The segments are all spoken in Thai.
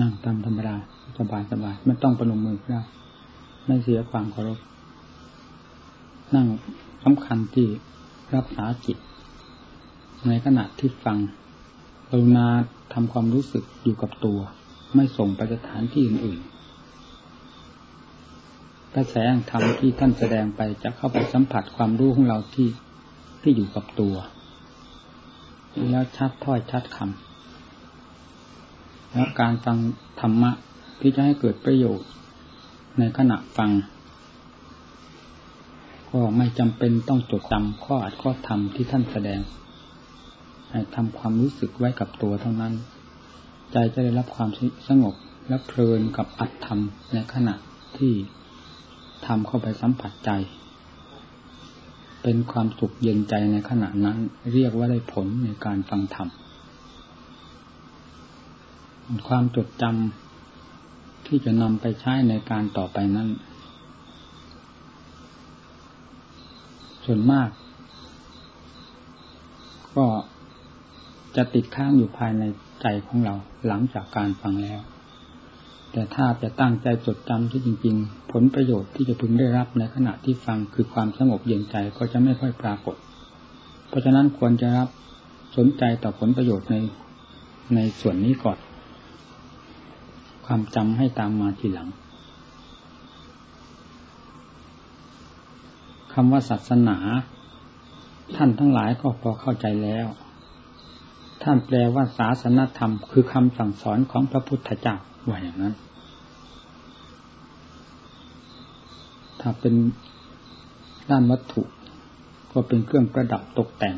นั่งตามธรรมดาสบายสบายไม่ต้องประนมมือก็ได้ไม่เสียความเคารพนั่งสำคัญที่รักษาจิต ในขณะที่ฟังกรุณาทำความรู้สึกอยู่กับตัว ไม่ส่งไปสถานที่อื่นๆกระแสธรรมที่ท่านแสดงไปจะเข้าไปสัมผัสความรู้ของเราที่ที่อยู่กับตัว แล้วชัดถ้อยชัดคำ แล้วการฟังธรรมะที่จะให้เกิดประโยชน์ในขณะฟัง ก็ไม่จำเป็นต้องจดจำข้ออัดข้อธรรมที่ท่านแสดงให้ทำความรู้สึกไว้กับตัวเท่านั้น ใจจะได้รับความสงบและเพลินกับอัดธรรมในขณะที่ทำเข้าไปสัมผัสใจ เป็นความสุขเย็นใจในขณะนั้น เรียกว่าได้ผลในการฟังธรรม ความจดจำที่จะนำไปใช้ในการต่อไปนั้น ส่วนมาก ก็จะติดค้างอยู่ภายในใจของเราหลังจากการฟังแล้ว แต่ถ้าจะตั้งใจจดจำที่จริง ๆ ผลประโยชน์ที่จะพึงได้รับในขณะที่ฟังคือความสงบเย็นใจก็จะไม่ค่อยปรากฏ เพราะฉะนั้นควรจะรับสนใจต่อผลประโยชน์ในในส่วนนี้ก่อน ความจำให้ตามมาทีหลังคำว่าศาสนา ท่านทั้งหลายก็พอเข้าใจแล้ว ท่านแปลว่าศาสนธรรม คือคำสั่งสอนของพระพุทธเจ้าว่าอย่างนั้น ถ้าเป็นด้านวัตถุ ก็เป็นเครื่องประดับตกแต่ง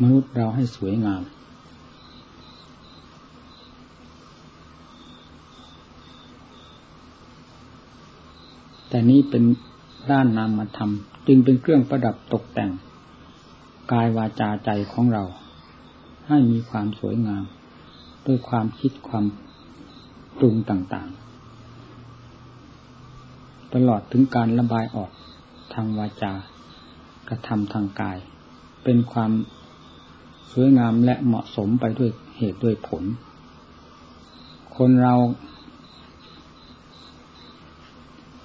มนุษย์เราให้สวยงาม แต่นี้เป็นด้านนามธรรม จึงเป็นเครื่องประดับตกแต่ง กายวาจาใจของเรา ให้มีความสวยงาม ด้วยความคิดความปรุงต่างๆ ตลอดถึงการระบายออกทางวาจากระทำทางกาย เป็นความสวยงามและเหมาะสมไปด้วยเหตุด้วยผล คนเรา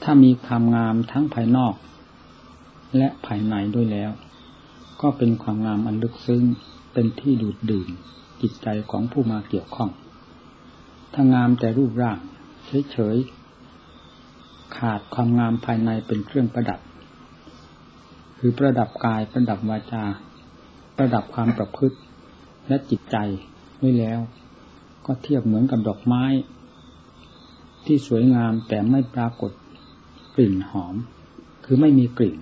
ถ้ามีความงามทั้งภายนอก และภายในด้วยแล้ว ก็เป็นความงามอันลึกซึ้งเป็นที่ดูดดื่มจิตใจของผู้มาเกี่ยวข้อง ถ้างามแต่รูปร่างเฉยๆขาดความงามภายในเป็นเครื่องประดับ คือประดับกายประดับวาจา ประดับความประพฤติและจิตใจด้วยแล้ว ก็เทียบเหมือนกับดอกไม้ ที่สวยงามแต่ไม่ปรากฏ กลิ่นหอม คือไม่มีกลิ่น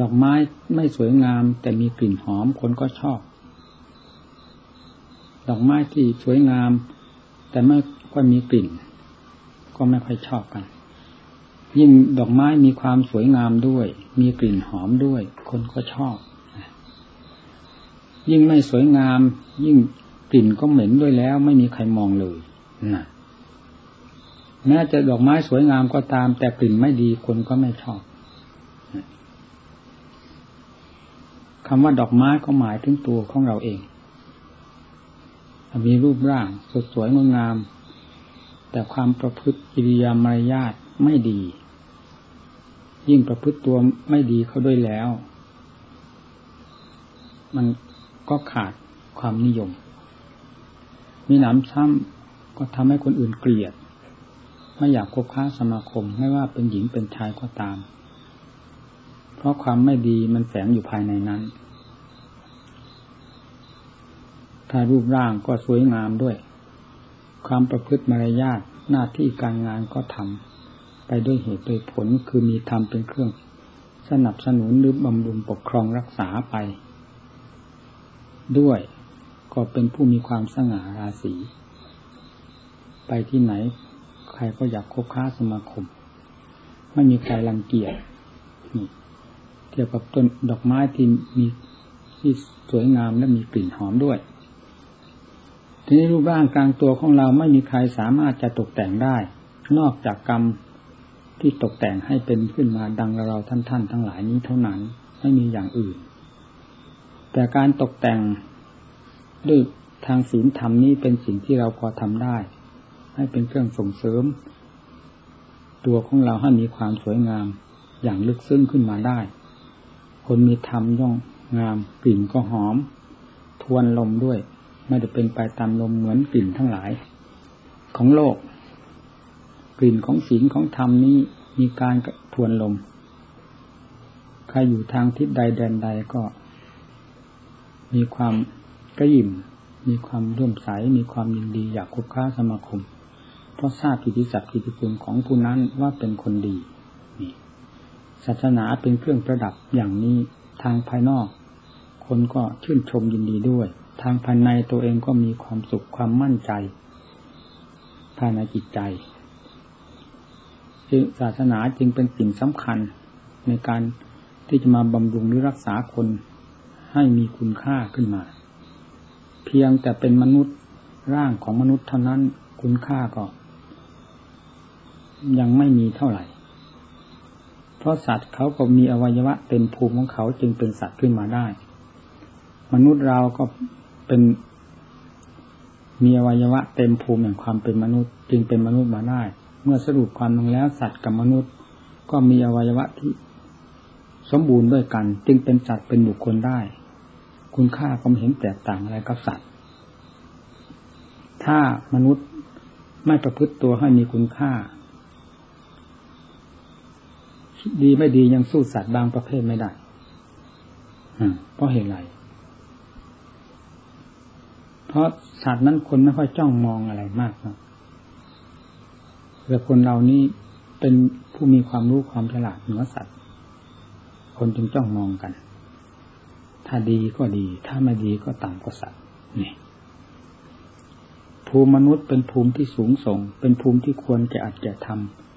ดอกไม้ไม่สวยงาม แต่มีกลิ่นหอมคนก็ชอบ ดอกไม้ที่สวยงาม แต่ไม่ค่อยมีกลิ่น ก็ไม่ค่อยชอบกัน ยิ่งดอกไม้มีความสวยงามด้วย มีกลิ่นหอมด้วย คนก็ชอบ ยิ่งไม่สวยงาม ยิ่งกลิ่นก็เหม็นด้วยแล้ว ไม่มีใครมองเลยนะ แม้จะดอกไม้สวยงามก็ตาม แต่กลิ่นไม่ดีคนก็ไม่ชอบคำว่าดอกไม้ก็หมายถึงตัวของเราเอง มีรูปร่างสดสวยงดงาม แต่ความประพฤติกิริยามารยาทไม่ดี ยิ่งประพฤติตัวไม่ดีเขาด้วยแล้ว มันก็ขาดความนิยม มีหนำซ้ำก็ทำให้คนอื่นเกลียด ไม่อยากคบค้าสมาคมไม่ว่าเป็นหญิงเป็นชายก็ตาม เพราะความไม่ดีมันแฝงอยู่ภายในนั้นถ้ารูปร่างก็สวยงามด้วย ความประพฤติมารยาทหน้าที่การงานก็ทำไปด้วยเหตุโดยผลคือมีธรรมเป็นเครื่อง สนับสนุนหรือบำรุงปกครองรักษาไป ด้วยก็เป็นผู้มีความสง่าราศีไปที่ไหน ใครก็อยากคบค้าสมาคม ไม่มีใครรังเกียจนี่เทียบกับต้นดอกไม้ที่มีที่สวยงามและมีกลิ่นหอมด้วย ทีนี้รูปร่างกลางตัวของเราไม่มีใครสามารถจะตกแต่งได้ นอกจากกรรมที่ตกแต่งให้เป็นขึ้นมาดังเราท่านท่านทั้งหลายนี้เท่านั้น ไม่มีอย่างอื่น แต่การตกแต่งด้วยทางศีลธรรมนี้เป็นสิ่งที่เราพอทำได้ ให้เป็นเครื่องส่งเสริม ตัวของเราให้มีความสวยงามอย่างลึกซึ้งขึ้นมาได้ คนมีธรรมย่องงามกลิ่นก็หอม ทวนลมด้วย ไม่ได้เป็นไปตามลมเหมือนกลิ่นทั้งหลาย ของโลก กลิ่นของศีลของธรรมนี้มีการทวนลม ใครอยู่ทางทิศใดแดนใดก็ มีความกระยิมมีความร่วมใสมีความยินดีอยากคุกค้าสมาคม เพราะทราบกิติศักดิ์กิติคุณของผู้นั้นว่าเป็นคนดีนี่ศาสนาเป็นเครื่องประดับอย่างนี้ทางภายนอก คนก็ชื่นชมยินดีด้วย ทางภายในตัวเองก็มีความสุขความมั่นใจ ภายในจิตใจศาสนาจึงเป็นสิ่งสำคัญในการที่จะมาบำรุงหรือรักษาคนให้มีคุณค่าขึ้นมา เพียงแต่เป็นมนุษย์ร่างของมนุษย์เท่านั้นคุณค่าก็ ยังไม่มีเท่าไหร่ เพราะสัตว์เขาก็มีอวัยวะเต็มภูมิของเขาจึงเป็นสัตว์ขึ้นมาได้ มนุษย์เราก็เป็นมีอวัยวะเต็มภูมิแห่งความเป็นมนุษย์ จึงเป็นมนุษย์มาได้ เมื่อสรุปความลงแล้วสัตว์กับมนุษย์ ก็มีอวัยวะที่สมบูรณ์ด้วยกัน จึงเป็นสัตว์เป็นบุคคลได้ คุณค่าก็ไม่เห็นแตกต่างอะไรกับสัตว์ ถ้ามนุษย์ไม่ประพฤติตัวให้มีคุณค่า ดีไม่ดียังสู้สัตว์บางประเภทไม่ได้เพราะเหตุไร เพราะสัตว์นั้นคนไม่ค่อยจ้องมองอะไรมากนะแต่คนเรานี้เป็นผู้มีความรู้ความฉลาดเหนือสัตว์ คนจึงจ้องมองกัน ถ้าดีก็ดี ถ้าไม่ดีก็ต่ำกว่าสัตว์นี่ภูมิมนุษย์เป็นภูมิที่สูงส่ง เป็นภูมิที่ควรจะอัดแก่ทำ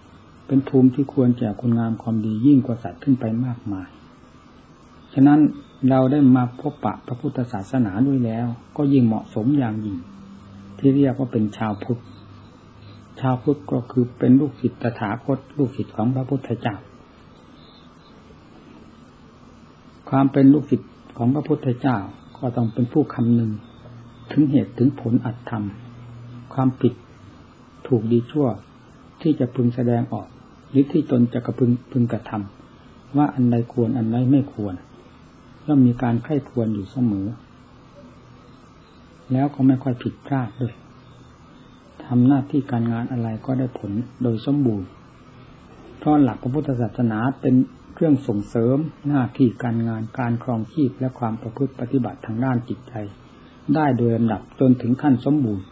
เป็นภูมิที่ควรจะคุณงามความดียิ่งกว่าสัตว์ขึ้นไปมากมาย ฉะนั้นเราได้มาพบปะพระพุทธศาสนาด้วยแล้ว ก็ยิ่งเหมาะสมอย่างยิ่ง ที่เรียกว่าเป็นชาวพุทธ ชาวพุทธก็คือเป็นลูกศิษย์ตถาคตลูกศิษย์ของพระพุทธเจ้า ความเป็นลูกศิษย์ของพระพุทธเจ้าก็ต้องเป็นผู้คำนึง ถึงเหตุถึงผลอัตธรรม ความผิดถูกดีชั่วที่จะพึงแสดงออก หรือที่ตนจะกระพึงพึงกระทำว่าอันใดควรอันใดไม่ควรย่อมมีการไข้ควรอยู่เสมอ แล้วก็ไม่ค่อยผิดพลาดด้วยทำหน้าที่การงานอะไรก็ได้ผลโดยสมบูรณ์เพราะหลักพระพุทธศาสนาเป็นเครื่องส่งเสริมหน้าที่การงานการครองชีพและความประพฤติปฏิบัติทางด้านจิตใจ ได้โดยลำดับจนถึงขั้นสมบูรณ์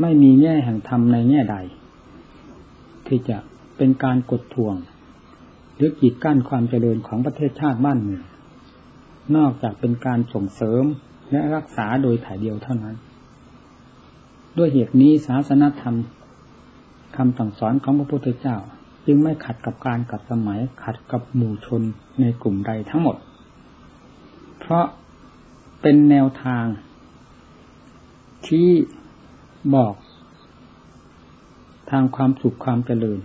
ไม่มีแง่แห่งธรรมในแง่ใด ที่จะ เป็นการกดทวง หรือกีดกั้นความเจริญของประเทศชาติบ้านเมืองนอกจากเป็นการส่งเสริมและรักษาโดยถ่ายเดียวเท่านั้น ด้วยเหตุนี้ศาสนธรรมคำสั่งสอนของพระพุทธเจ้า จึงไม่ขัดกับการกับสมัยขัดกับหมู่ชนในกลุ่มใดทั้งหมด เพราะเป็นแนวทาง ที่บอก ทางความสุขความเจริญ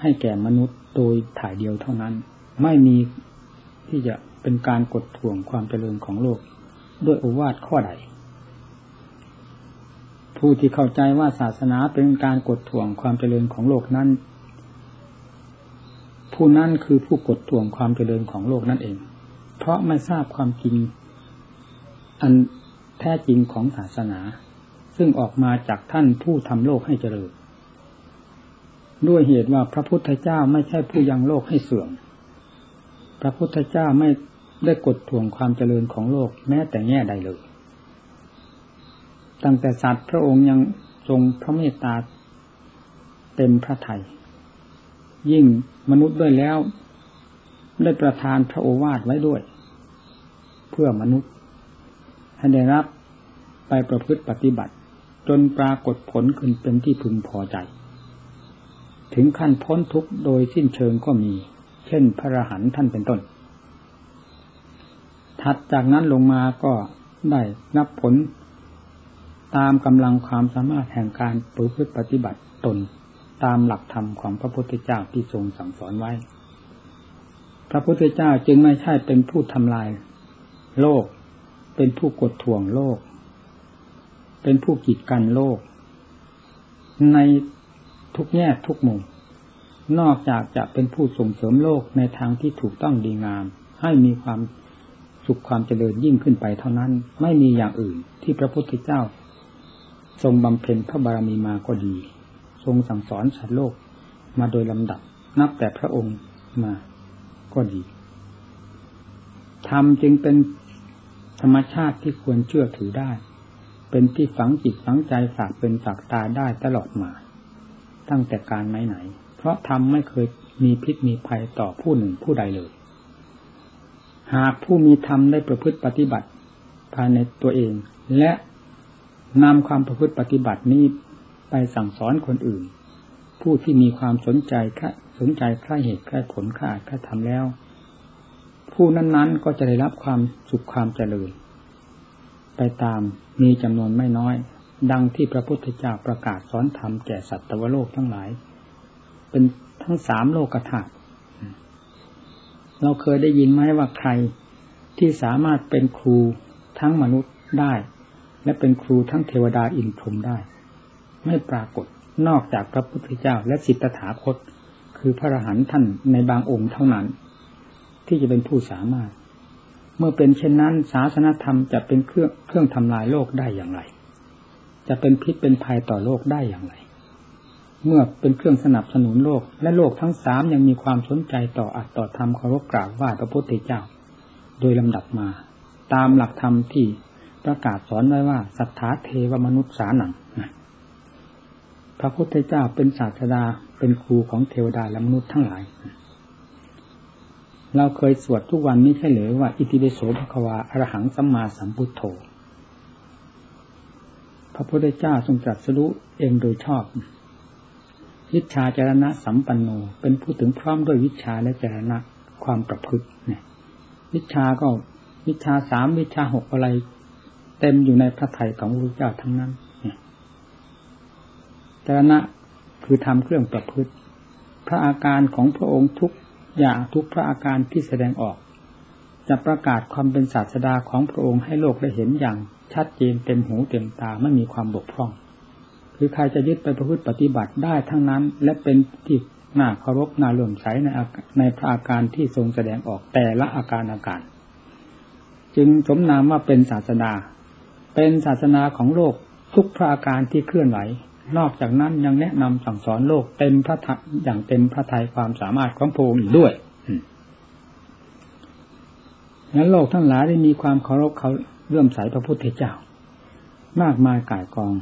ให้แก่มนุษย์โดยถ่ายเดียวเท่านั้น ไม่มีที่จะเป็นการกดท่วงความเจริญของโลก ด้วยอวาทข้อใด ผู้ที่เข้าใจว่าศาสนาเป็นการกดท่วงความเจริญของโลกนั้น ผู้นั้นคือผู้กดท่วงความเจริญของโลกนั่นเอง เพราะไม่ทราบความจริง อันแท้จริงของศาสนา ซึ่งออกมาจากท่านผู้ทำโลกให้เจริญ ด้วยเหตุว่าพระพุทธเจ้าไม่ใช่ผู้ยังโลกให้เสื่อม พระพุทธเจ้าไม่ได้กดทวงความเจริญของโลกแม้แต่แง่ใดเลย ตั้งแต่สัตว์พระองค์ยังทรงพระเมตตาเต็มพระทยัย ยิ่งมนุษย์ด้วยแล้ว ได้ประทานพระโอวาทไว้ด้วย เพื่อมนุษย์ให้ได้รับไปประพฤติปฏิบัติ จนปรากฏผลขึ้นเป็นที่พึงพอใจ ถึงขั้นพ้นทุกข์โดยสิ้นเชิงก็มี เช่นพระรหันท่านเป็นต้น ถัดจากนั้นลงมาก็ได้นับผล ตามกำลังความสามารถแห่งการประพฤติปฏิบัติตนตามหลักธรรมของพระพุทธเจ้าที่ทรงสั่งสอนไว้ พระพุทธเจ้าจึงไม่ใช่เป็นผู้ทำลาย โลก เป็นผู้กดท่วงโลก เป็นผู้กีดกันโลก ใน ทุกแง่ทุกมุม นอกจากจะเป็นผู้ส่งเสริมโลกในทางที่ถูกต้องดีงาม ให้มีความสุขความเจริญยิ่งขึ้นไปเท่านั้น ไม่มีอย่างอื่นที่พระพุทธเจ้า ทรงบำเพ็ญพระบารมีมาก็ดี ทรงสั่งสอนสัตว์โลกมาโดยลำดับ นับแต่พระองค์มาก็ดีธรรมจึงเป็นธรรมชาติที่ควรเชื่อถือได้ เป็นที่ฝังจิตฝังใจฝากเป็นฝากตาได้ตลอดมา ตั้งแต่การไหนไหนเพราะธรรมไม่เคยมีพิษมีภัยต่อผู้หนึ่งผู้ใดเลย หากผู้มีธรรมได้ประพฤติปฏิบัติภายในตัวเอง และนำความประพฤติปฏิบัตินี้ไปสั่งสอนคนอื่น ผู้ที่มีความสนใจสนใจใคร่เหตุใคร่ผลค่าค่าทำแล้ว ผู้นั้นๆก็จะได้รับความสุขความเจริญไปตามมีจำนวนไม่น้อย ดังที่พระพุทธเจ้าประกาศสอนธรรมแก่สัตวโลกทั้งหลาย เป็นทั้งสามโลกธาตุเราเคยได้ยินไหมว่าใครที่สามารถเป็นครูทั้งมนุษย์ได้ และเป็นครูทั้งเทวดาอินทรมได้ ไม่ปรากฏนอกจากพระพุทธเจ้าและสิทธถาคต คือพระอรหันต์ท่านในบางองค์เท่านั้น ที่จะเป็นผู้สามารถ เมื่อเป็นเช่นนั้นศาสนธรรมจะเป็นเครื่องเครื่องทำลายโลกได้อย่างไร จะเป็นพิษเป็นภัยต่อโลกได้อย่างไร เมื่อเป็นเครื่องสนับสนุนโลก และโลกทั้งสามยังมีความสนใจต่ออัตต่อธรรมเคารพกราบไหว้พระพุทธเจ้า โดยลำดับมา ตามหลักธรรมที่ประกาศสอนไว้ว่าสัทธาเทวมนุษย์สาหนังพระพุทธเจ้าเป็นศาสดาเป็นครูของเทวดาและมนุษย์ทั้งหลาย เราเคยสวดทุกวันนี้ใช่หรือว่า อิติปิโสภควาอรหังสัมมาสัมพุทโธ ระพุทธเจ้าทรงตรัสรู้เองโดยชอบวิชาจารณะสัมปันโน เป็นผู้ถึงพร้อมด้วยวิชาและจารณะความประพฤติเนี่ยวิชาก็วิชาสามวิชาหกอะไร เต็มอยู่ในพระไถ่ของพระพุทธเจ้าทั้งนั้นเนี่ยจารณะคือทำเครื่องประพฤติ พระอาการของพระองค์ทุกอย่างทุกพระอาการที่แสดงออก จะประกาศความเป็นศาสดาของพระองค์ให้โลกได้เห็นอย่าง ชัดเจนเต็มหูเต็มตาไม่มีความบกพร่อง คือใครจะยึดไปประพฤติปฏิบัติได้ทั้งนั้น และเป็นที่น่าเคารพน่าเลื่อมใสในในพระอาการที่ทรงแสดงออกแต่ละอาการอาการ จึงสมนามว่าเป็นศาสดาเป็นศาสนาของโลกทุกพระอาการที่เคลื่อนไหวนอกจากนั้นยังแนะนำสั่งสอนโลกเต็มพระทัยอย่างเต็มพระทัยความสามารถของพระองค์ด้วยนั้นโลกทั้งหลายได้มีความเคารพเขา เลื่อมใสพระพุทธเจ้า มากมายก่ายกอง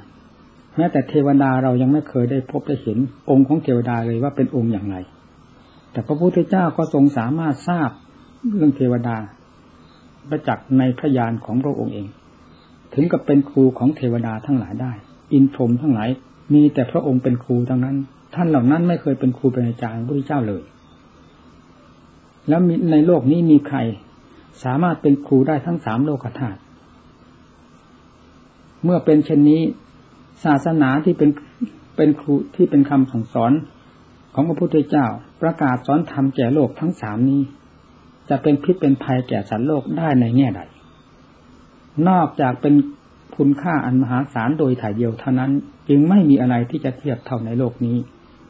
แม้แต่เทวดาเรายังไม่เคยได้พบได้เห็นองค์ของเทวดาเลยว่าเป็นองค์อย่างไร แต่พระพุทธเจ้าก็ทรงสามารถทราบเรื่องเทวดาประจักษ์ในพระญาณของพระองค์เอง ถึงกับเป็นครูของเทวดาทั้งหลายได้ อินทรมทั้งหลายมีแต่พระองค์เป็นครูทั้งนั้น ท่านเหล่านั้นไม่เคยเป็นครูเป็นอาจารย์พระเจ้าเลย แล้วในโลกนี้มีใคร สามารถเป็นครูได้ทั้งสามโลกธาตุ เมื่อเป็นเช่นนี้ ศาสนาที่เป็นเป็นครูที่เป็นคำสั่งสอนของพระพุทธเจ้า ประกาศสอนธรรมแก่โลกทั้งสามนี้ จะเป็นพิษเป็นภัยแก่สัตว์โลกได้ในแง่ใด นอกจากเป็นคุณค่าอันมหาศาลโดยถ่ายเดียวเท่านั้น จึงไม่มีอะไรที่จะเทียบเท่าในโลกนี้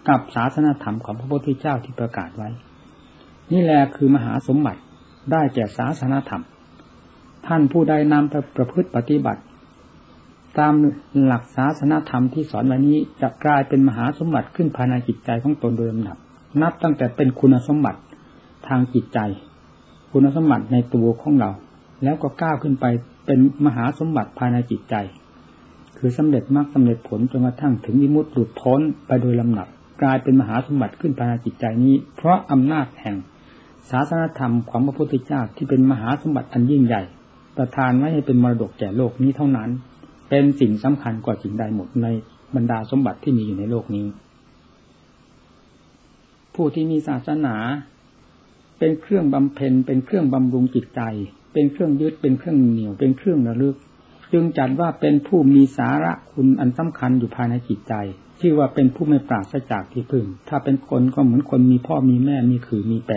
กับศาสนาธรรมของพระพุทธเจ้าที่ประกาศไว้ นี่แหละคือมหาสมบัติได้แก่ศาสนาธรรม ท่านผู้ใดนำไปประพฤติปฏิบัติ ตามหลักศาสนาธรรมที่สอนวันนี้จะกลายเป็นมหาสมบัติขึ้นภายในจิตใจของตนโดยลำดับ นับตั้งแต่เป็นคุณสมบัติทางจิตใจ คุณสมบัติในตัวของเรา แล้วก็ก้าวขึ้นไปเป็นมหาสมบัติภายในจิตใจ คือสำเร็จมรรคสาเร็จผลจนกระทั่งถึงวิมุตติหลุดพ้นไปโดยลำดับ กลายเป็นมหาสมบัติขึ้นภายในจิตใจนี้ เพราะอำนาจแห่งศาสนธรรมของพระพุทธเจ้าที่เป็นมหาสมบัติอันยิ่งใหญ่ประทานไว้ให้เป็นมรดกแก่โลกนี้เท่านั้น เป็นสิ่งสำคัญกว่าสิ่งใดหมดในบรรดาสมบัติที่มีอยู่ในโลกนี้ ผู้ที่มีศาสนา เป็นเครื่องบำเพ็ญเป็นเครื่องบำรุงจิตใจ เป็นเครื่องยึดเป็นเครื่องเหนียว เป็นเครื่องระลึก จึงจัดว่าเป็นผู้มีสาระคุณอันสำคัญอยู่ภายในจิตใจชื่อว่าเป็นผู้ไม่ปราศจากที่พึ่ง ถ้าเป็นคนก็เหมือนคนมีพ่อมีแม่มีขือมีแปร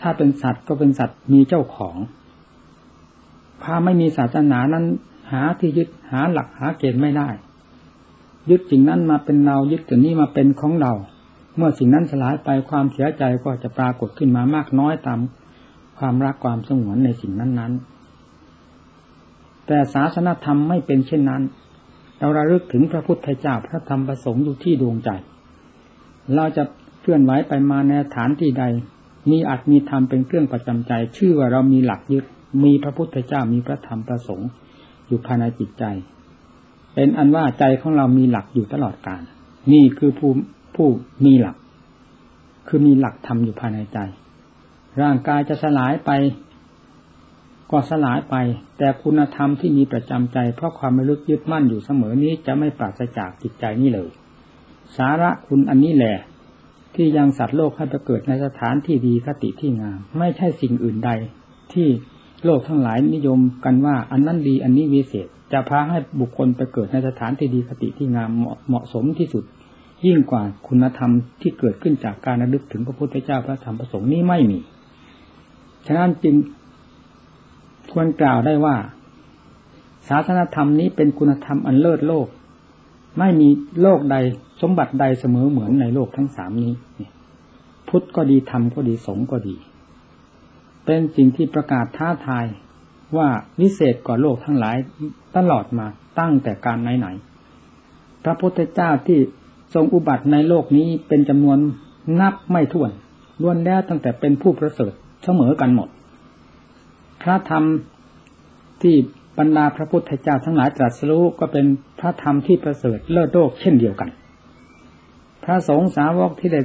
ถ้าเป็นสัตว์ก็เป็นสัตว์มีเจ้าของ ถ้าไม่มีศาสนานั้น หาที่ยึดหาหลักหาเกณฑ์ไม่ได้ ยึดสิ่งนั้นมาเป็นเรายึดสิ่งนี้มาเป็นของเรา เมื่อสิ่งนั้นสลายไปความเสียใจก็จะปรากฏขึ้นมามากน้อยตามความรักความสงวนในสิ่งนั้นๆ แต่ศาสนธรรมไม่เป็นเช่นนั้น เราระลึกถึงพระพุทธเจ้าพระธรรมประสงค์อยู่ที่ดวงใจ เราจะเคลื่อนไหวไปมาในฐานที่ใด มีอัตมีธรรมเป็นเครื่องประจำใจ ชื่อว่าเรามีหลักยึดมีพระพุทธเจ้ามีพระธรรมประสงค์ อยู่ภายในจิตใจ เป็นอันว่าใจของเรามีหลักอยู่ตลอดกาลนี่คือผู้ผู้มีหลัก คือมีหลักธรรมอยู่ภายในใจ ร่างกายจะสลายไป ก็สลายไป แต่คุณธรรมที่มีประจำใจ เพราะความไม่ลึกยึดมั่นอยู่เสมอนี้จะไม่ปราศจากจิตใจนี่เลย สาระคุณอันนี้แหละที่ยังสัตว์โลกให้ไปเกิดในสถานที่ดีคติที่งาม ไม่ใช่สิ่งอื่นใดที่ โลกทั้งหลายนิยมกันว่า อันนั้นดีอันนี้วิเศษ จะพาให้บุคคลไปเกิดในสถานที่ดีคติที่งามเหมาะสมที่สุด ยิ่งกว่าคุณธรรมที่เกิดขึ้นจากการระลึกถึงพระพุทธเจ้าพระธรรมพระสงฆ์นี้ไม่มี ฉะนั้นจึงควรกล่าวได้ว่า ศาสนธรรมนี้เป็นคุณธรรมอันเลิศโลก ไม่มีโลกใดสมบัติใดเสมอเหมือนในโลกทั้งสามนี้ พุทธก็ดีธรรมก็ดีสงฆ์ก็ดี เป็นสิ่งที่ประกาศท้าทายว่าวิเศษกว่าโลกทั้งหลายตลอดมาตั้งแต่การไหนไหนพระพุทธเจ้าที่ทรงอุบัติในโลกนี้เป็นจำนวนนับไม่ถ้วนล้วนแล้วตั้งแต่เป็นผู้ประเสริฐเสมอกันหมด พระธรรมที่บรรดาพระพุทธเจ้าทั้งหลายตรัสรู้ก็เป็นพระธรรมที่ประเสริฐเลิศโลกเช่นเดียวกัน พระสงฆ์สาวกที่ได้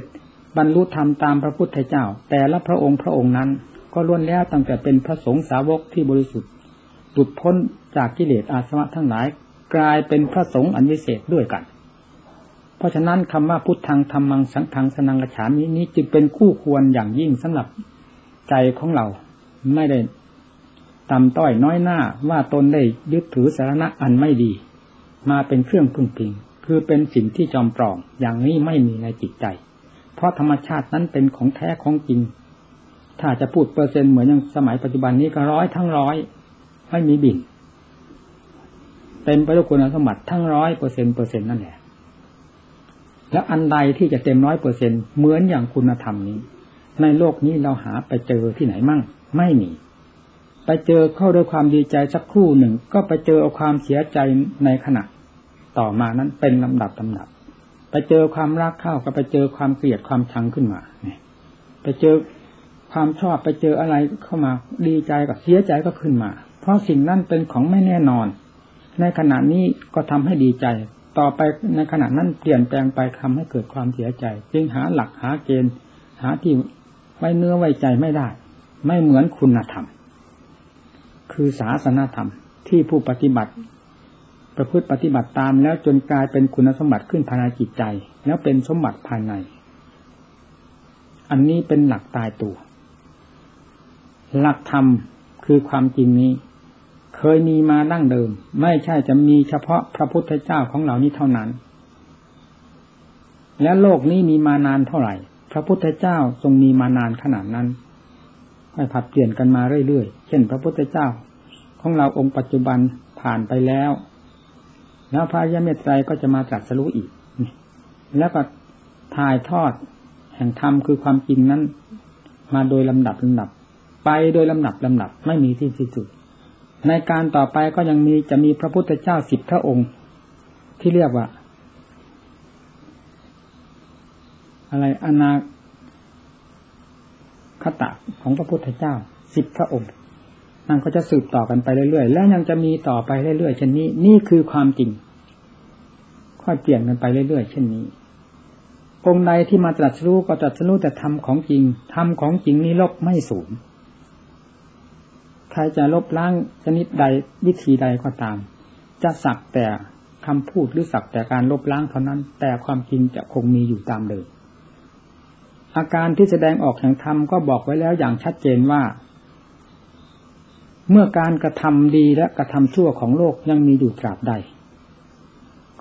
บรรลุธรรมตามพระพุทธเจ้า แต่ละพระองค์พระองค์นั้น ก็ล้วนแล้วตั้งแต่เป็นพระสงฆ์สาวกที่บริสุทธิ์หลุดพ้นจากกิเลสอาสวะทั้งหลาย กลายเป็นพระสงฆ์อันวิเศษด้วยกัน เพราะฉะนั้นคำว่าพุทธังธรรมังสังฆังสนังกฉามนี้จึงเป็นคู่ควรอย่างยิ่งสำหรับใจของเราไม่ได้ต่ำต้อยน้อยหน้าว่าตนได้ยึดถือสาระอันไม่ดี มาเป็นเครื่องพึ่งพิง คือเป็นสิ่งที่จอมปลอมอย่างนี้ไม่มีในจิตใจ เพราะธรรมชาตินั้นเป็นของแท้ของจริง ถ้าจะพูดเปอร์เซ็นต์เหมือนอย่างสมัยปัจจุบันนี้ก็ร้อยทั้งร้อยไม่มีบินเต็มไปด้วยคุณสมบัติทั้งร้อยเปอร์เซ็นเปอร์เซ็นนั่นแหละ แล้วอันใดที่จะเต็มร้อยเปอร์เซ็นเหมือนอย่างคุณธรรมนี้ ในโลกนี้เราหาไปเจอที่ไหนมั่ง ไม่มี ไปเจอเข้าด้วยความดีใจสักครู่หนึ่ง ก็ไปเจอเอาความเสียใจในขณะ ต่อมานั้นเป็นลำดับลาดับ ไปเจอความรักเข้าก็ไปเจอความเกลียดความชังขึ้นมาเนี่ยไปเจอ ความชอบไปเจออะไรเข้ามา ดีใจกับเสียใจก็ขึ้นมา เพราะสิ่งนั้นเป็นของไม่แน่นอน ในขณะนี้ก็ทำให้ดีใจ ต่อไปในขณะนั้นเปลี่ยนแปลงไปทำให้เกิดความเสียใจ จึงหาหลักหาเกณฑ์ หาที่ไว้เนื้อไว้ใจไม่ได้ ไม่เหมือนคุณธรรม คือศาสนาธรรมที่ผู้ปฏิบัติ ประพฤติปฏิบัติตามแล้วจนกลายเป็นคุณสมบัติขึ้นภายในจิตใจ แล้วเป็นสมบัติภายใน อันนี้เป็นหลักตายตัว หลักธรรมคือความจริงนี้ เคยมีมาดั้งเดิม ไม่ใช่จะมีเฉพาะพระพุทธเจ้าของเรานี้เท่านั้น และโลกนี้มีมานานเท่าไหร่ พระพุทธเจ้าทรงมีมานานขนาดนั้นค่อยผัดเปลี่ยนกันมาเรื่อยๆ เช่น พระพุทธเจ้า ของเราองค์ปัจจุบันผ่านไปแล้ว แล้วพระยะเมตไตรก็จะมาตรัสรู้อีก แล้วก็ถ่ายทอดแห่งธรรมคือความจริงนั้น มาโดยลำดับลำดับ ไปโดยลำดับลำดับไม่มีที่สิ้นสุด ในการต่อไปก็ยังมีจะมีพระพุทธเจ้าสิบพระองค์ ที่เรียกว่า อะไรอนาคตะของพระพุทธเจ้าสิบพระองค์นั่นก็จะสืบต่อกันไปเรื่อยๆ แล้วยังจะมีต่อไปเรื่อยๆเช่นนี้ นี่คือความจริง ค่อยเปลี่ยนกันไปเรื่อยๆ เช่นนี้ องค์ใดที่มาตรัสรู้ก็ตรัสรู้แต่ธรรมของจริง ธรรมของจริงนี้ลบไม่สูญ ใครจะลบล้างชนิดใดวิธีใดก็ตาม จะสักแต่คำพูดหรือสักแต่การลบล้างเท่านั้น แต่ความจริงจะคงมีอยู่ตามเดิมอาการที่แสดงออกแห่งธรรมก็บอกไว้แล้วอย่างชัดเจนว่า เมื่อการกระทำดีและกระทำชั่วของโลกยังมีอยู่ตราบใด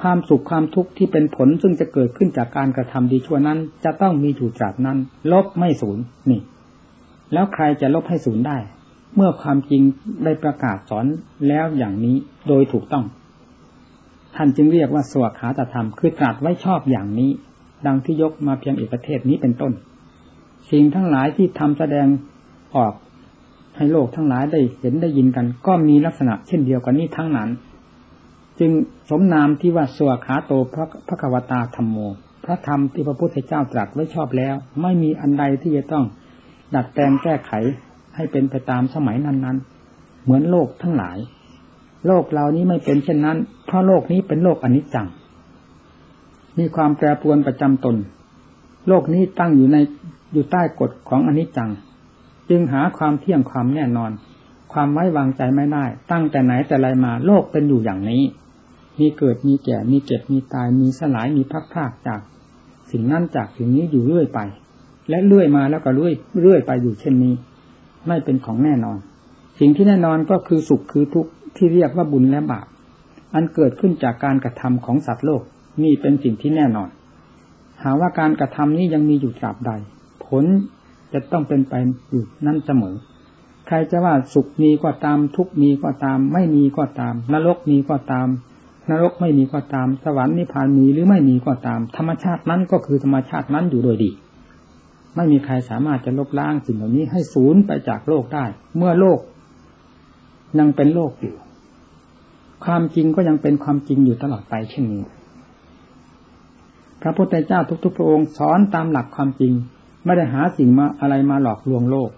ความสุขความทุกข์ที่เป็นผลซึ่งจะเกิดขึ้นจากการกระทำดีชั่วนั้น จะต้องมีอยู่ตราบนั้น ลบไม่สูญนี่ แล้วใครจะลบให้สูญได้ เมื่อความจริงได้ประกาศสอนแล้วอย่างนี้โดยถูกต้อง ท่านจึงเรียกว่าสวขาตธรรมคือตรัสไว้ชอบอย่างนี้ ดังที่ยกมาเพียงเอกเทศนี้เป็นต้น สิ่งทั้งหลายที่ทำแสดงออกให้โลกทั้งหลายได้เห็นได้ยินกัน ก็มีลักษณะเช่นเดียวกันนี้ทั้งนั้น จึงสมนามที่ว่าสวขาโตพระพระกวตาธรรมโม พระธรรมที่พระพุทธเจ้าตรัสไว้ชอบแล้ว ไม่มีอันใดที่จะต้องดัดแปลงแก้ไข ให้เป็นไปตามสมัยนั้นๆ เหมือนโลกทั้งหลาย โลกเรานี้ไม่เป็นเช่นนั้น เพราะโลกนี้เป็นโลกอนิจจัง มีความแปรปรวนประจำตน โลกนี้ตั้งอยู่ในอยู่ใต้กฎของอนิจจัง จึงหาความเที่ยงความแน่นอน ความไว้วางใจไม่ได้ ตั้งแต่ไหนแต่ไรมาโลกเป็นอยู่อย่างนี้ มีเกิดมีแก่มีเจ็บมีตายมีสลายมีพักพากจาก สิ่งนั้นจากสิ่งนี้อยู่เรื่อยไป และเรื่อยมาแล้วก็เรื่อยเรื่อยไปอยู่เช่นนี้ ไม่เป็นของแน่นอน สิ่งที่แน่นอนก็คือสุขคือทุกข์ที่เรียกว่าบุญและบาปอันเกิดขึ้นจากการกระทำของสัตว์โลกนี่เป็นสิ่งที่แน่นอน หาว่าการกระทำนี้ยังมีอยู่ตราบใด ผลจะต้องเป็นไปอยู่นั่นเสมอ ใครจะว่าสุขมีก็ตาม ทุกมีก็ตาม ไม่มีก็ตาม นรกมีก็ตาม นรกไม่มีก็ตาม สวรรค์นิพพานมีหรือไม่มีก็ตาม ธรรมชาตินั้นก็คือธรรมชาตินั้นอยู่โดยดี ไม่มีใครสามารถจะลบล้างสิ่งเหล่านี้ให้สูญไปจากโลกได้ เมื่อโลกยังเป็นโลกอยู่ ความจริงก็ยังเป็นความจริงอยู่ตลอดไปเช่นนี้ พระพุทธเจ้าทุกๆ พระองค์สอนตามหลักความจริง ไม่ได้หาสิ่งมาอะไรมาหลอกลวงโลก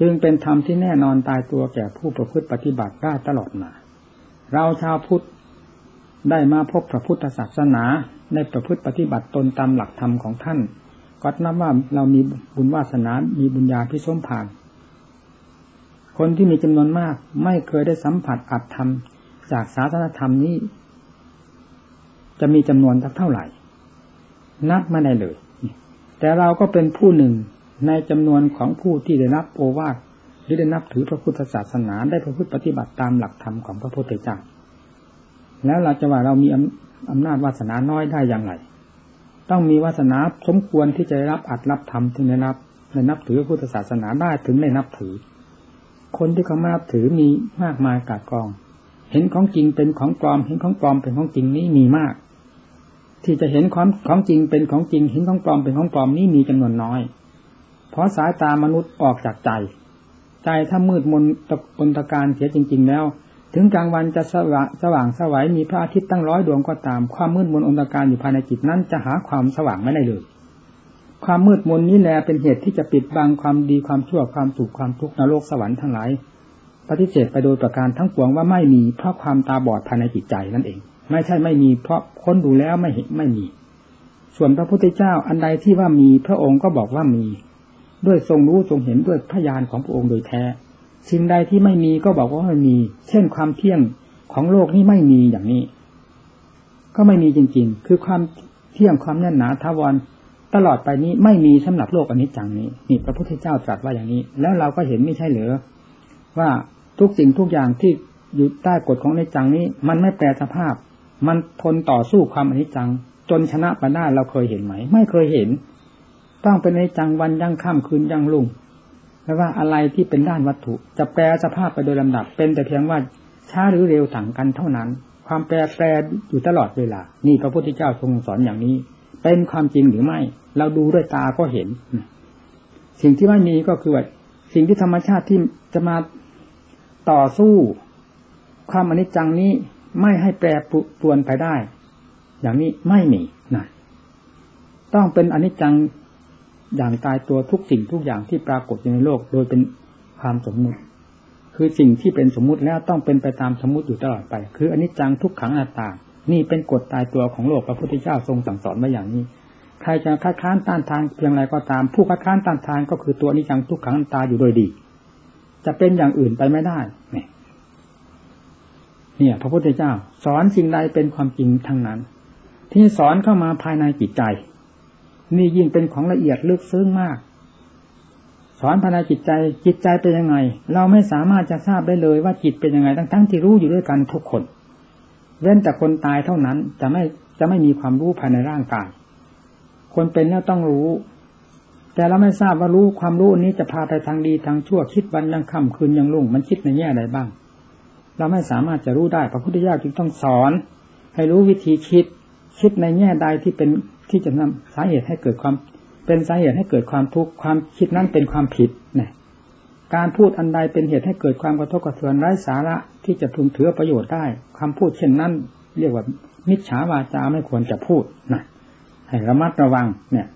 จึงเป็นธรรมที่แน่นอนตายตัวแก่ผู้ประพฤติปฏิบัติได้ตลอดมา เราชาวพุทธได้มาพบพระพุทธศาสนาในประพฤติปฏิบัติตนตามหลักธรรมของท่าน ก็นับว่าเรามีบุญวาสนา มีบุญญาพิสมผ่าน คนที่มีจำนวนมาก ไม่เคยได้สัมผัสอัตธรรม จากศาสนธรรมนี้ จะมีจำนวนสักเท่าไหร่ นับไม่ได้เลย แต่เราก็เป็นผู้หนึ่งในจำนวนของผู้ที่ได้รับโอวาทหรือได้นับถือพระพุทธศาสนาได้ประพฤติปฏิบัติตามหลักธรรมของพระพุทธเจ้าแล้วเราจะว่าเรามีอำนาจวาสนาน้อยได้อย่างไร ต้องมีวาสนาสมควรที่จะรับอัดรับธรรมถึงได้นับในนับถือพุทธศาสนาได้ถึงได้นับถือ คนที่เขามานับถือมีมากมายกาดกอง เห็นของจริงเป็นของปลอม เห็นของปลอมเป็นของจริงนี้มีมาก ที่จะเห็นความของจริงเป็นของจริง เห็นของปลอมเป็นของปลอมนี้มีจำนวนน้อย เพราะสายตามนุษย์ออกจากใจ ใจถ้ามืดมนตะปนตะการเสียจริง ๆ แล้ว ถึงกลางวันจะสว่างสว่างสวัยมีพระอาทิตย์ตั้งร้อยดวงก็ตาม ความมืดมนอนตการอยู่ภายในจิตนั้นจะหาความสว่างไม่ได้เลย ความมืดมนนี้แลเป็นเหตุที่จะปิดบังความดีความชั่วความสุขความทุกข์นรกสวรรค์ทั้งหลายปฏิเสธไปโดยประการทั้งปวงว่าไม่มีเพราะความตาบอดภายในจิตใจนั่นเอง ไม่ใช่ไม่มีเพราะค้นดูแล้วไม่เห็นไม่มี ส่วนพระพุทธเจ้าอันใดที่ว่ามีพระองค์ก็บอกว่ามี ด้วยทรงรู้ทรงเห็นด้วยพยานของพระองค์โดยแท้ สิ่งใดที่ไม่มีก็บอกว่าไม่มี เช่นความเที่ยงของโลกนี้ไม่มีอย่างนี้ ก็ไม่มีจริง ๆ คือความเที่ยงความแน่นหนาทาวรตลอดไปนี้ไม่มีสำหรับโลกอันนี้จังนี้นี่พระพุทธเจ้าตรัสว่าอย่างนี้ แล้วเราก็เห็นไม่ใช่เหรือว่าทุกสิ่งทุกอย่างที่อยู่ใต้กฎของในจังนี้ มันไม่แปรสภาพ มันทนต่อสู้ความอนิจจัง จนชนะไปได้เราเคยเห็นไหม ไม่เคยเห็น ต้องเป็นในจังวันยังค่ำคืนยังลุ่ง ไม่ว่าอะไรที่เป็นด้านวัตถุ จะแปลสภาพไปโดยลำดับ เป็นแต่เพียงว่าช้าหรือเร็วต่างกันเท่านั้น ความแปรแปรอยู่ตลอดเวลา นี่พระพุทธเจ้าทรงสอนอย่างนี้ เป็นความจริงหรือไม่ เราดูด้วยตาก็เห็น สิ่งที่ไม่มีก็คือว่าสิ่งที่ธรรมชาติที่จะมาต่อสู้ ความอนิจจังนี้ไม่ให้แปรปรวนไปได้ อย่างนี้ไม่มีนะต้องเป็นอนิจจัง อย่างตายตัวทุกสิ่งทุกอย่างที่ปรากฏอยู่ในโลก โดยเป็นความสมมุติ คือสิ่งที่เป็นสมมุติแล้วต้องเป็นไปตามสมมุติอยู่ตลอดไป คืออนิจจังทุกขังอนัตตา นี่เป็นกฎตายตัวของโลกพระพุทธเจ้าทรงสั่งสอนไว้อย่างนี้ ใครจะคัดค้านต้านทานเพียงไรก็ตาม ผู้คัดค้านต้านทานก็คือตัวอนิจจังทุกขังอนัตตาอยู่โดยดี จะเป็นอย่างอื่นไปไม่ได้เนี่ยเนี่ย พระพุทธเจ้า สอนสิ่งใดเป็นความจริงทั้งนั้น ที่สอนเข้ามาภายในจิตใจ นี่ยิ่งเป็นของละเอียดลึกซึ้งมาก สอนภายในจิตใจจิตใจเป็นยังไง เราไม่สามารถจะทราบได้เลยว่าจิตเป็นยังไงทั้งทั้งที่รู้อยู่ด้วยกันทุกคน เว้นแต่คนตายเท่านั้นจะไม่จะไม่มีความรู้ภายในร่างกาย คนเป็นแล้วต้องรู้ แต่เราไม่ทราบว่ารู้ความรู้นี้จะพาไปทางดีทางชั่วคิดวันยังค่ำคืนยังลุ่งมันคิดในแง่ใดบ้าง เราไม่สามารถจะรู้ได้พระพุทธเจ้าจึงต้องสอน ให้รู้วิธีคิดคิดในแง่ใดที่เป็น ที่จะนำสาเหตุให้เกิดความ เป็นสาเหตุให้เกิดความทุกข์ความคิดนั้นเป็นความผิดเนี่ยการพูดอันใดเป็นเหตุให้เกิดความกระทบกระเทือนไร้สาระที่จะพึงถือประโยชน์ได้คำพูดเช่นนั้น เรียกว่ามิจฉาวาจาไม่ควรจะพูดนะให้ระมัดระวังเนี่ย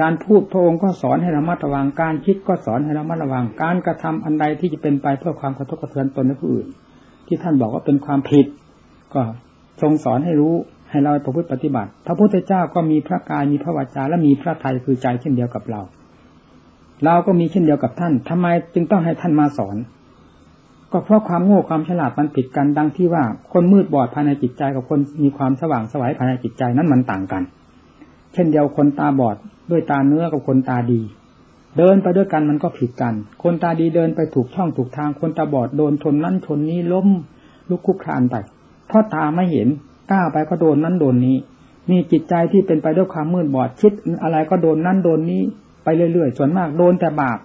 การพูดพระองค์ก็สอนให้ระมัดระวังการคิดก็สอนให้ระมัดระวัง การกระทำอันใดที่จะเป็นไปเพื่อความกระทบกระเทือนตนและผู้อื่น ที่ท่านบอกว่าเป็นความผิด ก็ทรงสอนให้รู้ ให้เราประพฤติปฏิบัติ พระพุทธเจ้าก็มีพระกายมีพระวจาและมีพระทัยคือใจเช่นเดียวกับเรา เราก็มีเช่นเดียวกับท่านทำไมจึงต้องให้ท่านมาสอน ก็เพราะความโง่ความฉลาดมันผิดกันดังที่ว่าคนมืดบอดภายในจิตใจกับคนมีความสว่างสวัยภายในจิตใจนั้นมันต่างกัน เช่นเดียวคนตาบอดด้วยตาเนื้อกับคนตาดี เดินไปด้วยกันมันก็ผิดกัน คนตาดีเดินไปถูกช่องถูกทางคนตาบอดโดนชนนั้นชนนี้ล้มลุกคุกคลานไปเพราะตาไม่เห็น ก้าวไปก็โดนนั้นโดนนี้ มีจิตใจที่เป็นไปด้วยความมืดบอดคิดอะไรก็โดนนั้นโดนนี้ไปเรื่อยๆส่วนมากโดนแต่บาป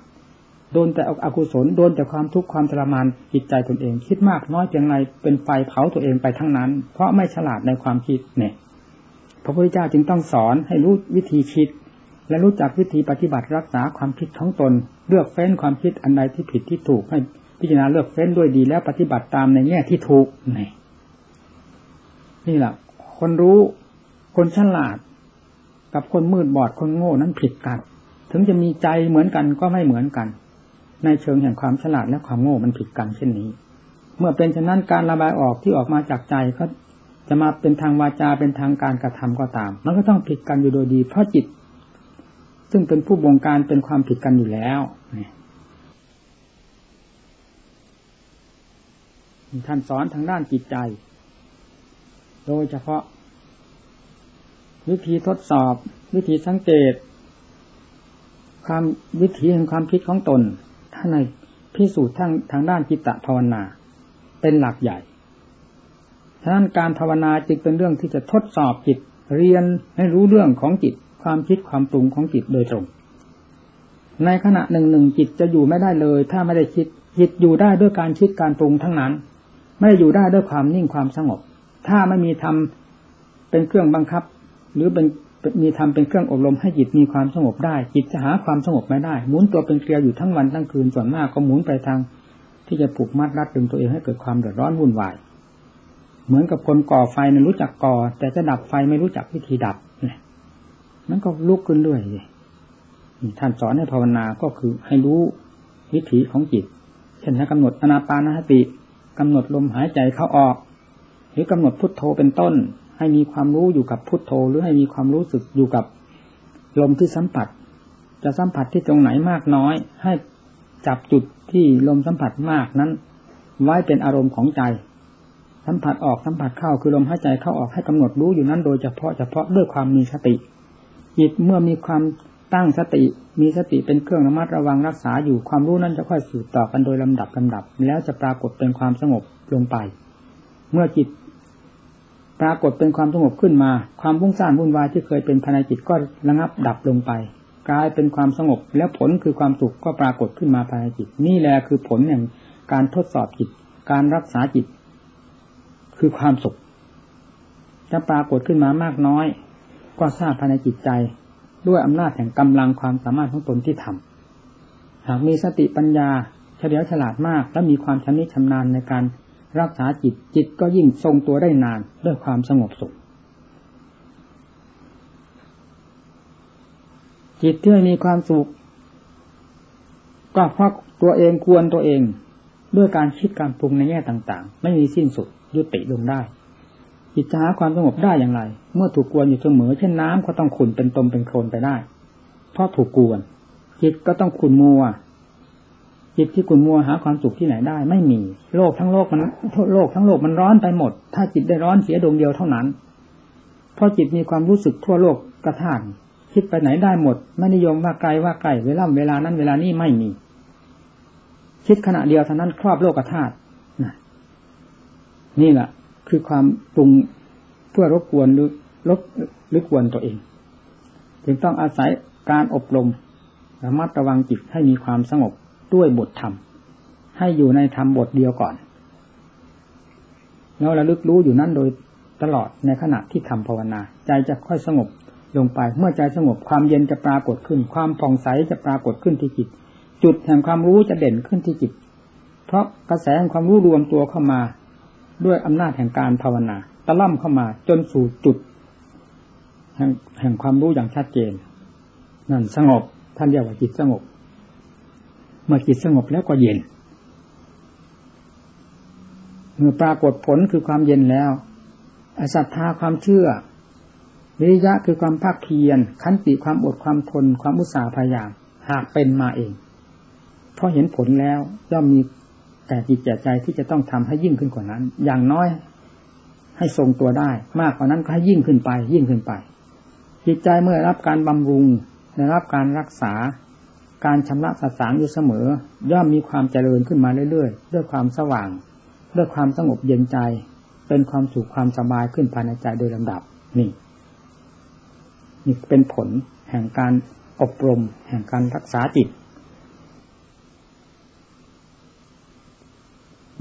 โดนแต่อกุศลโดนแต่ความทุกข์ความทรมานจิตใจตนเอง คิดมากน้อยเพียงไรเป็นไฟเผาตัวเองไปทั้งนั้น เพราะไม่ฉลาดในความคิดเนี่ย พระพุทธเจ้าจึงต้องสอนให้รู้วิธีคิด และรู้จักวิธีปฏิบัติรักษาความคิดของตน เลือกเฟ้นความคิดอันใดที่ผิดที่ถูกให้พิจารณาเลือกเฟ้นด้วยดีแล้วปฏิบัติตามในแง่ที่ถูกเนี่ย นี่แหละคนรู้คนฉลาด กับคนมืดบอดคนโง่นั้นผิดกัน ถึงจะมีใจเหมือนกันก็ไม่เหมือนกัน ในเชิงแห่งความฉลาดและความโง่มันผิดกันเช่นนี้ เมื่อเป็นฉะนั้นการระบายออกที่ออกมาจากใจก็จะมาเป็นทางวาจาเป็นทางการกระทำก็ตาม มันก็ต้องผิดกันอยู่โดยดี เพราะจิต ซึ่งเป็นผู้บงการเป็นความผิดกันอยู่แล้วท่านสอนทางด้านจิตใจ โดยเฉพาะ วิธีทดสอบ วิธีสังเกต ความวิธีแห่งความคิดของตนท่านในพิสูจน์ทางทางด้านจิตตภาวนา เป็นหลักใหญ่ฉะนั้นการภาวนาจึงเป็นเรื่องที่จะทดสอบจิต เรียนให้รู้เรื่องของจิต ความคิดความปรุงของจิตโดยตรง ในขณะหนึ่งหนึ่งจิตจะอยู่ไม่ได้เลย ถ้าไม่ได้คิดจิตอยู่ได้ด้วยการคิดการปรุงทั้งนั้น ไม่ได้อยู่ได้ด้วยความนิ่งความสงบ ถ้าไม่มีธรรมเป็นเครื่องบังคับ หรือเป็นมีธรรมเป็นเครื่องอบรมให้จิตมีความสงบได้ จิตจะหาความสงบไม่ได้หมุนตัวเป็นเกลียวอยู่ทั้งวันทั้งคืนส่วนมากก็หมุนไปทาง ที่จะผูกมัดรัดดึงตัวเองให้เกิดความเดือดร้อนวุ่นวาย เหมือนกับคนก่อไฟนะรู้จักก่อ แต่จะดับไฟไม่รู้จักวิธีดับเนี่ยมันก็ลุกขึ้นเรื่อยเลยท่านสอนให้ภาวนาก็คือให้รู้วิถีของจิตเช่นให้กำหนดอนาปานสติกำหนดลมหายใจเข้าออก หรือกำหนดพุทโธเป็นต้น ให้มีความรู้อยู่กับพุทโธ หรือให้มีความรู้สึกอยู่กับลมที่สัมผัส จะสัมผัสที่ตรงไหนมากน้อย ให้จับจุดที่ลมสัมผัสมากนั้น ไว้เป็นอารมณ์ของใจ สัมผัสออกสัมผัสเข้าคือลมหายใจเข้าออกให้กำหนดรู้อยู่นั้น โดยเฉพาะเฉพาะด้วยความมีสติจิตเมื่อมีความตั้งสติ มีสติเป็นเครื่องระมัดระวังรักษาอยู่ความรู้นั้นจะค่อยสืบต่อกันโดยลำดับลาดับ แล้วจะปรากฏเป็นความสงบลงไป เมื่อจิต ปรากฏเป็นความสงบขึ้นมา ความวุ่งซ่านวุ่นวายที่เคยเป็นภายในจิตก็ระงับดับลงไป กลายเป็นความสงบ แล้วผลคือความสุขก็ปรากฏขึ้นมาภายในจิต นี่แหละคือผลแห่งการทดสอบจิต การรักษาจิต คือความสุขจะปรากฏขึ้นมามากน้อย ก็ทราบภายในจิตใจ ด้วยอำนาจแห่งกำลังความสามารถของตนที่ทำหากมีสติปัญญาเฉลียวฉลาดมาก และมีความชำนิชำนาญในการ รักษาจิตจิตก็ยิ่งทรงตัวได้นานด้วยความสงบสุข จิตที่มีความสุขก็เพราะตัวเองควรตัวเอง ด้วยการคิดการปรุงในแง่ต่าง ๆ ไม่มีสิ้นสุดยุติลงได้จิตจะหาความสงบได้อย่างไร เมื่อถูกกวนอยู่เสมอ เช่นน้ำก็ต้องขุนเป็นตมเป็นโคลนไปได้ เพราะถูกกวน จิตก็ต้องขุนมัว จิตที่ขุนมัวหาความสุขที่ไหนได้ ไม่มี โลกทั้งโลกมันโลกทั้งโลกมันร้อนไปหมด ถ้าจิตได้ร้อนเสียดวงเดียวเท่านั้นเพราะจิตมีความรู้สึกทั่วโลกกระท่านคิดไปไหนได้หมด ไม่นิยมว่าไกลว่าไกลเวลาเวลานั้นเวลานี้ไม่มี คิดขณะเดียวเท่านั้นครอบโลกธาตุนี่แหละคือความปรุงเพื่อรบกวนหรือรบหรือกวนตัวเอง จึงต้องอาศัยการอบรมระมัดระวังจิตให้มีความสงบ ด้วยบทธรรม ให้อยู่ในธรรมบทเดียวก่อน แล้วระลึกรู้อยู่นั่นโดยตลอดในขณะที่ทำภาวนา ใจจะค่อยสงบลงไป เมื่อใจสงบความเย็นจะปรากฏขึ้น ความผ่องใสจะปรากฏขึ้นที่จิต จุดแห่งความรู้จะเด่นขึ้นที่จิต เพราะกระแสแห่งความรู้รวมตัวเข้ามา ด้วยอำนาจแห่งการภาวนา ตะล่อมเข้ามาจนสู่จุด แห่งแห่งความรู้อย่างชัดเจนนั่นสงบท่านเรียกว่าจิตสงบ เมื่อจิตสงบแล้วก็เย็น เมื่อปรากฏผลคือความเย็นแล้วอศรัทธาความเชื่อวิริยะคือความภาคเพียรขันติความอดความทน ความอุตสาห์พยายามหากเป็นมาเอง เพราะเห็นผลแล้วย่อมมีแต่จิตแก่ใจที่จะต้องทำให้ยิ่งขึ้นกว่านั้น อย่างน้อยให้ทรงตัวได้ มากกว่านั้นก็ให้ยิ่งขึ้นไป ยิ่งขึ้นไป จิตใจเมื่อรับการบำรุงได้รับการรักษา การชำระสสางอยู่เสมอ ย่อมมีความเจริญขึ้นมาเรื่อยๆ ด้วยความสว่าง ด้วยความสงบเย็นใจ เป็นความสุขความสบายขึ้นภายในใจโดยลำดับนี่นี่เป็นผลแห่งการอบรม แห่งการรักษาจิต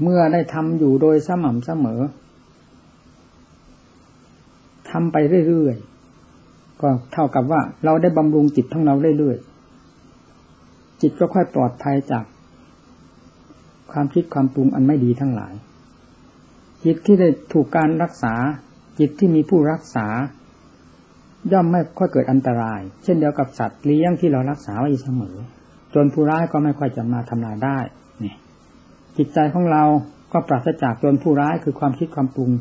เมื่อได้ทำอยู่โดยสม่ำเสมอทำไปเรื่อยๆก็เท่ากับว่าเราได้บำรุงจิตทั้งเราเรื่อยๆ จิตก็ค่อยปลอดภัยจาก ความคิดความปรุงอันไม่ดีทั้งหลาย จิตที่ได้ถูกการรักษา จิตที่มีผู้รักษา ย่อมไม่ค่อยเกิดอันตราย เช่นเดียวกับสัตว์เลี้ยงที่เรารักษาไว้เสมอ จนผู้ร้ายก็ไม่ค่อยจะมาทำลายได้นี่จิตใจของเราก็ปราศจากจนผู้ร้ายคือความคิดความปรุง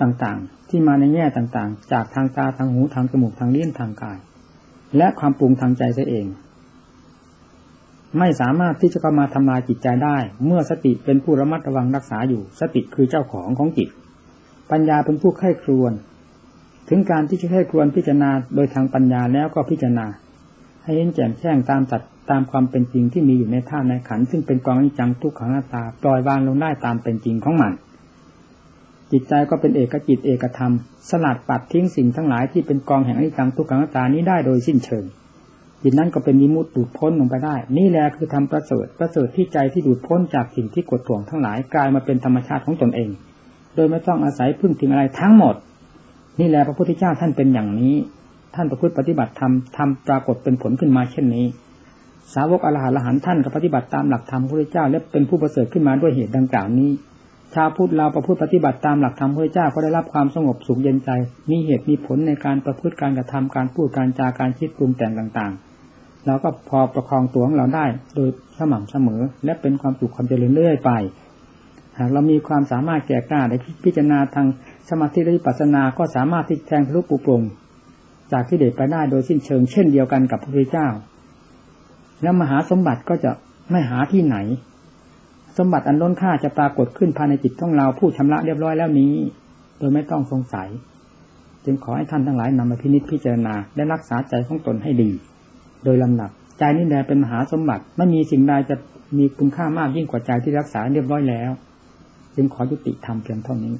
ต่างๆ ที่มาในแง่ต่างๆ จากทางตาทางหูทางจมูกทางลิ้นทางกาย และความปรุงทางใจเสียเอง ไม่สามารถที่จะเข้ามาทำลายจิตใจได้ เมื่อสติเป็นผู้ระมัดระวังรักษาอยู่ สติคือเจ้าของของจิต ปัญญาเป็นผู้ไข้ครวน ถึงการที่จะไข้ครวนพิจารณาโดยทางปัญญาแล้วก็พิจารณา ให้เห็นแจ่มแจ้งตามจัดตามความเป็นจริงที่มีอยู่ในท่าในขัน ซึ่งเป็นกองอนิจจังทุกขังหน้าตา ปล่อยวางลงได้ตามเป็นจริงของมัน จิตใจก็เป็นเอกจิตเอกธรรม สลัดปัดทิ้งสิ่งทั้งหลายที่เป็นกองแห่งอนิจจังทุกขังหน้าตานี้ได้โดยสิ้นเชิง จิตนั้นก็เป็นมิมุตดูดพ้นลงไปได้ นี่แหละคือทำประเสริฐประเสริฐที่ใจที่ดูดพ้นจากสิ่งที่กดท่วงทั้งหลายกลายมาเป็นธรรมชาติของตนเอง โดยไม่ต้องอาศัยพึ่งพิงอะไรทั้งหมด นี่แหละพระพุทธเจ้าท่านเป็นอย่างนี้ ท่านประพฤติปฏิบัติธรรมทำปรากฏเป็นผลขึ้นมาเช่นนี้ สาวกอรหันต์ละหันท่านก็ปฏิบัติตามหลักธรรมพระพุทธเจ้า และเป็นผู้ประเสริฐขึ้นมาด้วยเหตุดังกล่าวนี้ ชาวพุทธเราประพฤติปฏิบัติตามหลักธรรมพระพุทธเจ้าก็ได้รับความสงบสุขเย็นใจ มีเหตุมีผลในการประพฤติการกระทำการพูดการจาการคิดปรุงแต่งต่างๆ เราก็พอประคองตัวของเราได้ โดยสม่ำเสมอ และเป็นความสุขความเจริญเรื่อยไป หากเรามีความสามารถแก่กล้าในพิจารณาทางสมาธิและปัสสนาก็สามารถที่แทงทะลุปุโปรงจากที่เด็ดไปได้โดยสิ้นเชิงเช่นเดียวกันกับพระพุทธเจ้า แล้วมหาสมบัติก็จะไม่หาที่ไหน สมบัติอันล้นค่าจะปรากฏขึ้นภายในจิตของเราผู้ชำระเรียบร้อยแล้วนี้ โดยไม่ต้องสงสัย จึงขอให้ท่านทั้งหลายนำมาพินิจพิจารณาและรักษาใจของตนให้ดี โดยลำดับ ใจนี่แหละเป็นมหาสมบัติไม่มีสิ่งใดจะมีคุณค่ามากยิ่งกว่าใจที่รักษาเรียบร้อยแล้ว จึงขอยุติธรรมเพียงเท่านี้